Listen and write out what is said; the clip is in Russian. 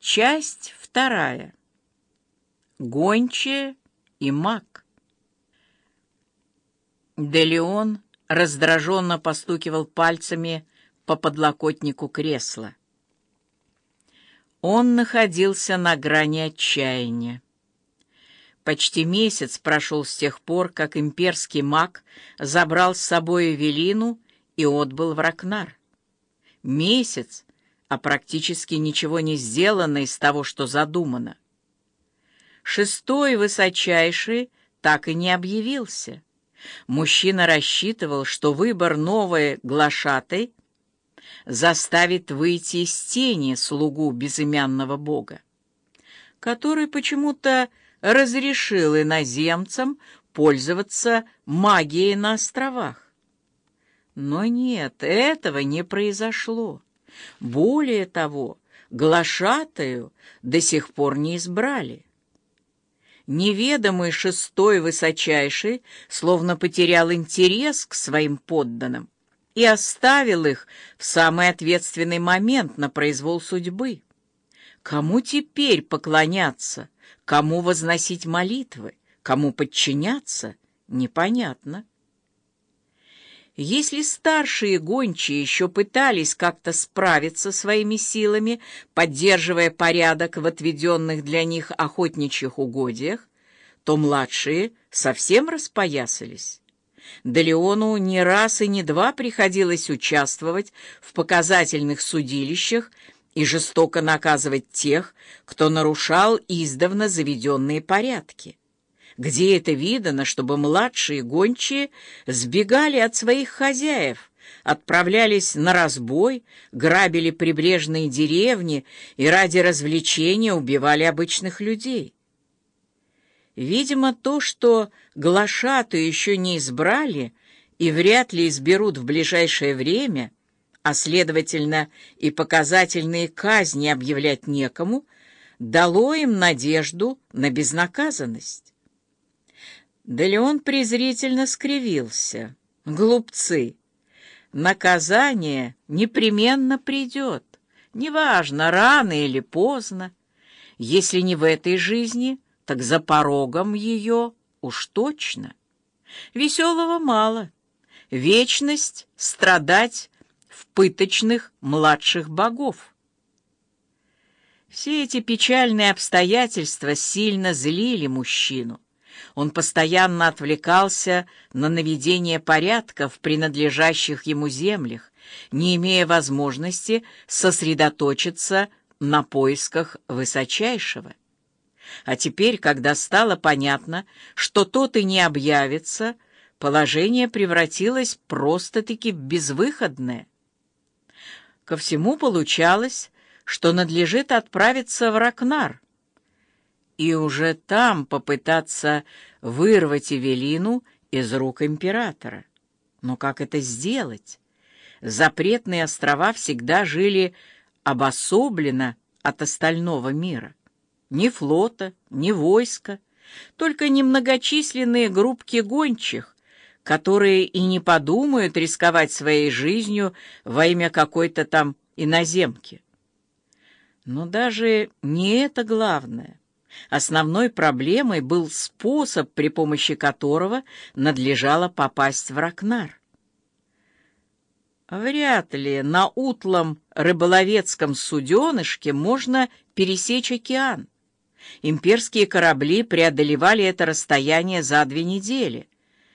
Часть вторая. Гончая и маг. Де Леон раздраженно постукивал пальцами по подлокотнику кресла. Он находился на грани отчаяния. Почти месяц прошел с тех пор, как имперский маг забрал с собой Эвелину и отбыл в Ракнар. Месяц, а практически ничего не сделано из того, что задумано. Шестой высочайший так и не объявился. Мужчина рассчитывал, что выбор новой глашатой заставит выйти из тени слугу безымянного бога, который почему-то разрешил иноземцам пользоваться магией на островах. Но нет, этого не произошло. Более того, глашатаю до сих пор не избрали. Неведомый шестой высочайший словно потерял интерес к своим подданным и оставил их в самый ответственный момент на произвол судьбы. Кому теперь поклоняться, кому возносить молитвы, кому подчиняться, непонятно. Если старшие гончие еще пытались как-то справиться своими силами, поддерживая порядок в отведенных для них охотничьих угодьях, то младшие совсем распоясались. Да Леону не раз и не два приходилось участвовать в показательных судилищах и жестоко наказывать тех, кто нарушал издавна заведенные порядки. Где это видано, чтобы младшие гончие сбегали от своих хозяев, отправлялись на разбой, грабили прибрежные деревни и ради развлечения убивали обычных людей? Видимо, то, что глашату еще не избрали и вряд ли изберут в ближайшее время, а, следовательно, и показательные казни объявлять некому, дало им надежду на безнаказанность. Да Леон презрительно скривился. Глупцы! Наказание непременно придет, неважно, рано или поздно. Если не в этой жизни, так за порогом ее уж точно. Веселого мало. Вечность страдать в пыточных младших богов. Все эти печальные обстоятельства сильно злили мужчину. Он постоянно отвлекался на наведение порядка в принадлежащих ему землях, не имея возможности сосредоточиться на поисках высочайшего. А теперь, когда стало понятно, что тот и не объявится, положение превратилось просто-таки в безвыходное. Ко всему получалось, что надлежит отправиться в Ракнар, и уже там попытаться вырвать Эвелину из рук императора. Но как это сделать? Запретные острова всегда жили обособленно от остального мира. Ни флота, ни войска, только немногочисленные группки гончих, которые и не подумают рисковать своей жизнью во имя какой-то там иноземки. Но даже не это главное. Основной проблемой был способ, при помощи которого надлежало попасть в Ракнар. Вряд ли на утлом рыболовецком суденышке можно пересечь океан. Имперские корабли преодолевали это расстояние за две недели.